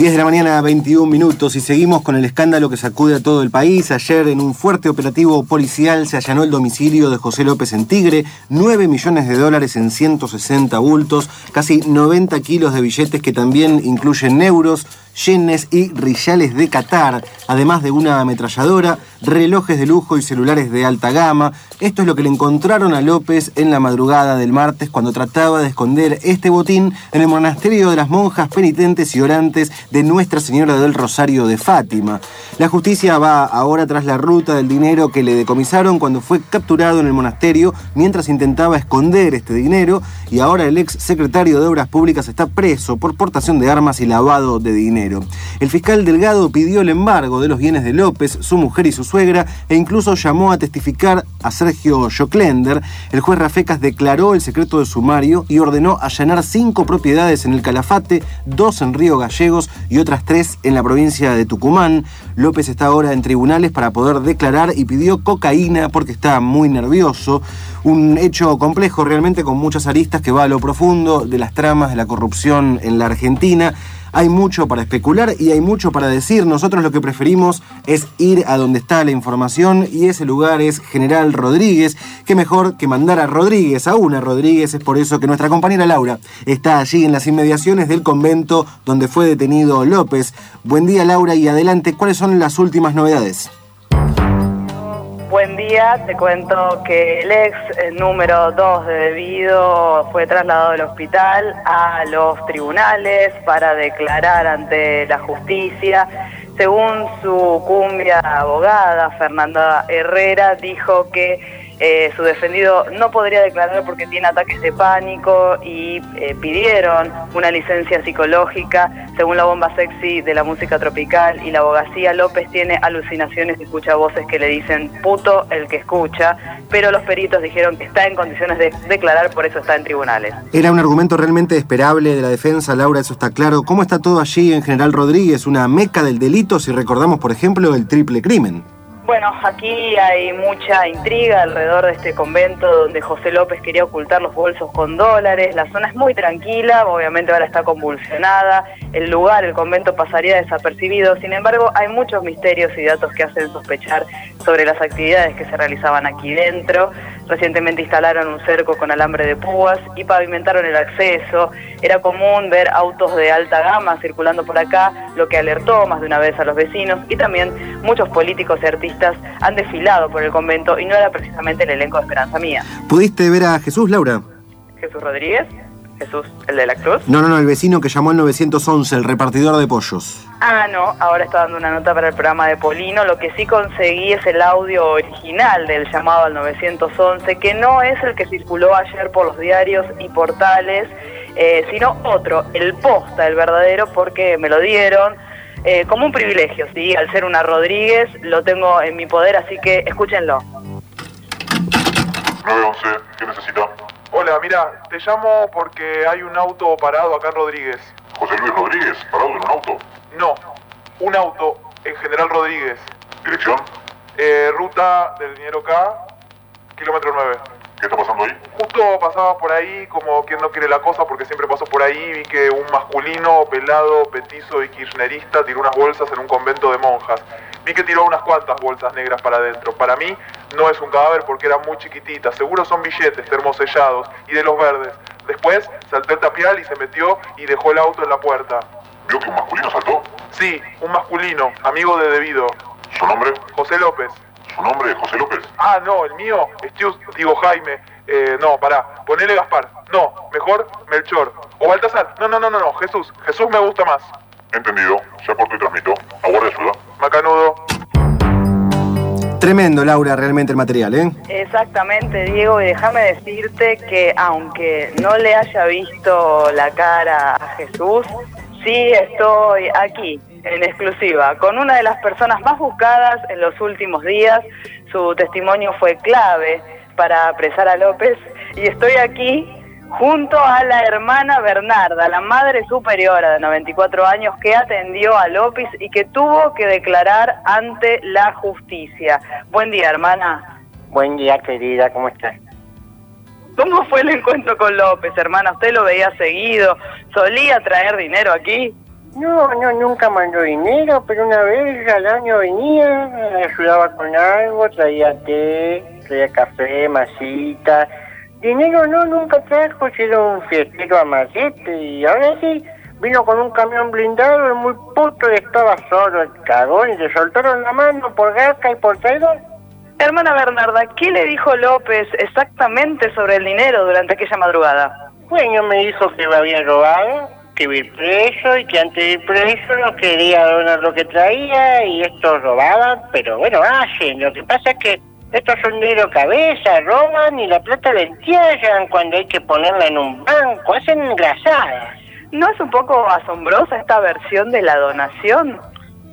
10 de la mañana, 21 minutos, y seguimos con el escándalo que sacude a todo el país. Ayer, en un fuerte operativo policial, se allanó el domicilio de José López en Tigre, 9 millones de dólares en 160 bultos, casi 90 kilos de billetes que también incluyen euros, yenes y riyales de Qatar, además de una ametralladora, relojes de lujo y celulares de alta gama. Esto es lo que le encontraron a López en la madrugada del martes cuando trataba de esconder este botín en el monasterio de las monjas penitentes y orantes de Nuestra Señora del Rosario de Fátima. La justicia va ahora tras la ruta del dinero que le decomisaron cuando fue capturado en el monasterio mientras intentaba esconder este dinero y ahora el ex secretario de Obras Públicas está preso por portación de armas y lavado de dinero. El fiscal Delgado pidió el embargo de los bienes de López, su mujer y su suegra e incluso llamó a testificar a Sergio Joclender. El juez Rafecas declaró el secreto de sumario y ordenó allanar cinco propiedades en el Calafate, dos en Río Gallegos y otras tres en la provincia de Tucumán. López está ahora en tribunales para poder declarar y pidió cocaína porque está muy nervioso. Un hecho complejo realmente con muchas aristas que va a lo profundo de las tramas de la corrupción en la Argentina. Hay mucho para especular y hay mucho para decir. Nosotros lo que preferimos es ir a donde está la información y ese lugar es General Rodríguez. Qué mejor que mandar a Rodríguez, a una Rodríguez. Es por eso que nuestra compañera Laura está allí en las inmediaciones del convento donde fue detenido López. Buen día Laura y adelante, ¿cuáles son las últimas novedades? Buen día, te cuento que el ex número 2 de debido fue trasladado del hospital a los tribunales para declarar ante la justicia. Según su cumbia abogada, Fernanda Herrera, dijo que eh, su defendido no podría declarar porque tiene ataques de pánico y eh, pidieron una licencia psicológica. Según la bomba sexy de la música tropical y la abogacía, López tiene alucinaciones y escucha voces que le dicen puto el que escucha, pero los peritos dijeron que está en condiciones de declarar, por eso está en tribunales. Era un argumento realmente esperable de la defensa, Laura, eso está claro. ¿Cómo está todo allí en General Rodríguez? Una meca del delito, si recordamos, por ejemplo, el triple crimen. Bueno, aquí hay mucha intriga alrededor de este convento donde José López quería ocultar los bolsos con dólares. La zona es muy tranquila, obviamente ahora está convulsionada. El lugar, el convento pasaría desapercibido. Sin embargo, hay muchos misterios y datos que hacen sospechar sobre las actividades que se realizaban aquí dentro. Recientemente instalaron un cerco con alambre de púas y pavimentaron el acceso. Era común ver autos de alta gama circulando por acá, lo que alertó más de una vez a los vecinos y también muchos políticos y artistas han desfilado por el convento y no era precisamente el elenco de Esperanza Mía. ¿Pudiste ver a Jesús, Laura? Jesús Rodríguez. Jesús, el de la cruz. No, no, no, el vecino que llamó al 911, el repartidor de pollos. Ah, no, ahora está dando una nota para el programa de Polino. Lo que sí conseguí es el audio original del llamado al 911, que no es el que circuló ayer por los diarios y portales, eh, sino otro, el posta, el verdadero, porque me lo dieron. Eh, como un privilegio, ¿sí? Al ser una Rodríguez, lo tengo en mi poder, así que escúchenlo. 911, ¿qué necesita? Hola, mira, te llamo porque hay un auto parado acá en Rodríguez. José Luis Rodríguez, parado en un auto. No, un auto en General Rodríguez. ¿Dirección? Eh, ruta del dinero K, kilómetro 9. ¿Qué está pasando ahí? Justo pasaba por ahí como quien no quiere la cosa porque siempre paso por ahí vi que un masculino pelado, petizo y kirchnerista tiró unas bolsas en un convento de monjas. Vi que tiró unas cuantas bolsas negras para adentro. Para mí no es un cadáver porque era muy chiquitita. Seguro son billetes termosellados y de los verdes. Después saltó el tapial y se metió y dejó el auto en la puerta. ¿Vio que un masculino saltó? Sí, un masculino, amigo de Debido. ¿Su nombre? José López. ¿Su nombre es José López? Ah, no, el mío, Estius, digo Jaime. Eh, no, pará, ponele Gaspar. No, mejor Melchor. O Baltasar. No, no, no, no, no, Jesús. Jesús me gusta más. Entendido. Ya corto y transmito. Aguarde ayuda. Macanudo. Tremendo, Laura, realmente el material, ¿eh? Exactamente, Diego, y déjame decirte que aunque no le haya visto la cara a Jesús, sí estoy aquí, en exclusiva, con una de las personas más buscadas en los últimos días. Su testimonio fue clave para apresar a López y estoy aquí junto a la hermana Bernarda, la madre superiora de 94 años que atendió a López y que tuvo que declarar ante la justicia. Buen día, hermana. Buen día, querida, ¿cómo estás? ¿Cómo fue el encuentro con López, hermana? ¿Usted lo veía seguido? ¿Solía traer dinero aquí? No, no, nunca mandó dinero, pero una vez al año venía, ayudaba con algo, traía té, traía café, masita. Dinero no, nunca trajo, si era un fiestero amarrete y ahora sí, vino con un camión blindado, el muy puto y estaba solo, el cagón, y le soltaron la mano por garca y por traidor. Hermana Bernarda, ¿qué le dijo López exactamente sobre el dinero durante aquella madrugada? Bueno, me dijo que me habían robado, que iba a ir preso y que antes de ir preso no quería donar lo que traía y estos robaban, pero bueno, hacen. Lo que pasa es que estos son negro cabeza, roban y la plata la entierran cuando hay que ponerla en un banco, hacen engrasadas. ¿No es un poco asombrosa esta versión de la donación?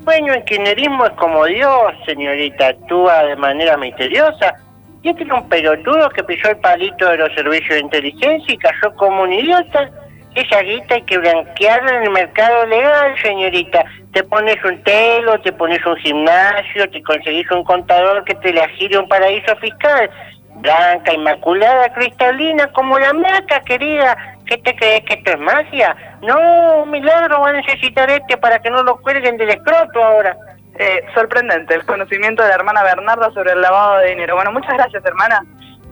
Bueno, el kirchnerismo es como Dios, señorita, actúa de manera misteriosa. Y este era un pelotudo que pisó el palito de los servicios de inteligencia y cayó como un idiota. Esa guita hay que blanquearla en el mercado legal, señorita. Te pones un telo, te pones un gimnasio, te conseguís un contador que te la gire un paraíso fiscal. Blanca, inmaculada, cristalina, como la maca, querida. ¿Qué te crees que esto es magia? No, un milagro va a necesitar este para que no lo cuelguen del escroto ahora. Eh, sorprendente el conocimiento de la hermana Bernarda sobre el lavado de dinero. Bueno, muchas gracias, hermana.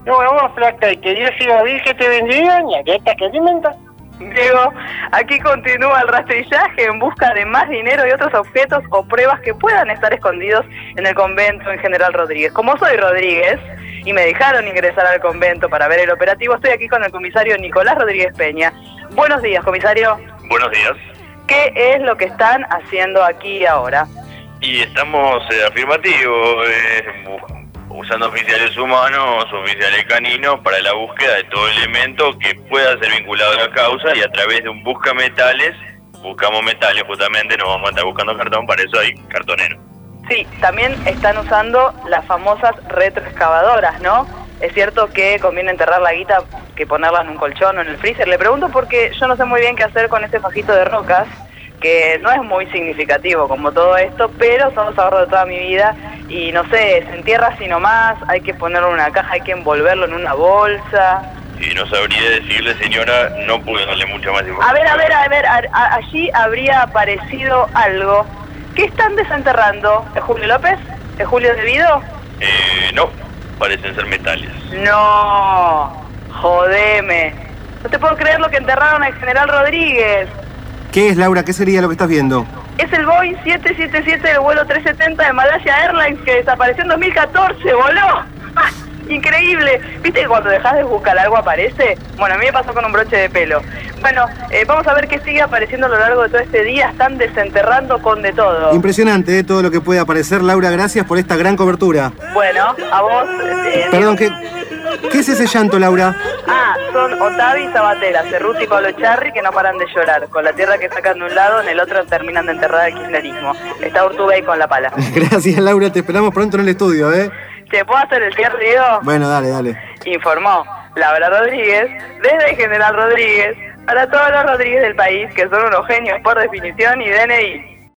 No, vamos, flaca, y que Dios siga que te bendiga, y esta que alimenta. Diego, aquí continúa el rastrillaje en busca de más dinero y otros objetos o pruebas que puedan estar escondidos en el convento en General Rodríguez. Como soy Rodríguez y me dejaron ingresar al convento para ver el operativo, estoy aquí con el comisario Nicolás Rodríguez Peña. Buenos días, comisario. Buenos días. ¿Qué es lo que están haciendo aquí ahora? Y estamos eh, afirmativos, eh, usando oficiales humanos, oficiales caninos para la búsqueda de todo elemento que pueda ser vinculado a la causa y a través de un busca metales, buscamos metales justamente, no vamos a estar buscando cartón, para eso hay cartonero. Sí, también están usando las famosas retroexcavadoras, ¿no? Es cierto que conviene enterrar la guita que ponerla en un colchón o en el freezer. Le pregunto porque yo no sé muy bien qué hacer con ese fajito de rocas que no es muy significativo como todo esto, pero son los ahorros de toda mi vida y no sé, se entierra así nomás, hay que ponerlo en una caja, hay que envolverlo en una bolsa. Y no sabría decirle, señora, no puedo darle mucha más información. A ver, a ver, a ver, allí habría aparecido algo. ¿Qué están desenterrando? ¿Es Julio López? ¿Es Julio Devido? Eh, no, parecen ser metales. No, jodeme. No te puedo creer lo que enterraron al general Rodríguez. ¿Qué es, Laura? ¿Qué sería lo que estás viendo? Es el Boeing 777 del vuelo 370 de Malaysia Airlines que desapareció en 2014, voló. Increíble. ¿Viste que cuando dejas de buscar algo aparece? Bueno, a mí me pasó con un broche de pelo. Bueno, eh, vamos a ver qué sigue apareciendo a lo largo de todo este día. Están desenterrando con de todo. Impresionante, ¿eh? todo lo que puede aparecer. Laura, gracias por esta gran cobertura. Bueno, a vos. Eh, Perdón, ¿qué, ¿qué es ese llanto, Laura? Ah, son Otavi y Sabatella, Cerruti y Pablo Charri que no paran de llorar. Con la tierra que sacan de un lado, en el otro terminan de enterrar el kirchnerismo. Está Urtubey con la pala. Gracias, Laura. Te esperamos pronto en el estudio, ¿eh? ¿Te puedo hacer el cierre, Diego? Bueno, dale, dale. Informó Laura Rodríguez, desde General Rodríguez, para todos los Rodríguez del país, que son unos genios por definición y DNI.